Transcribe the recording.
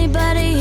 anybody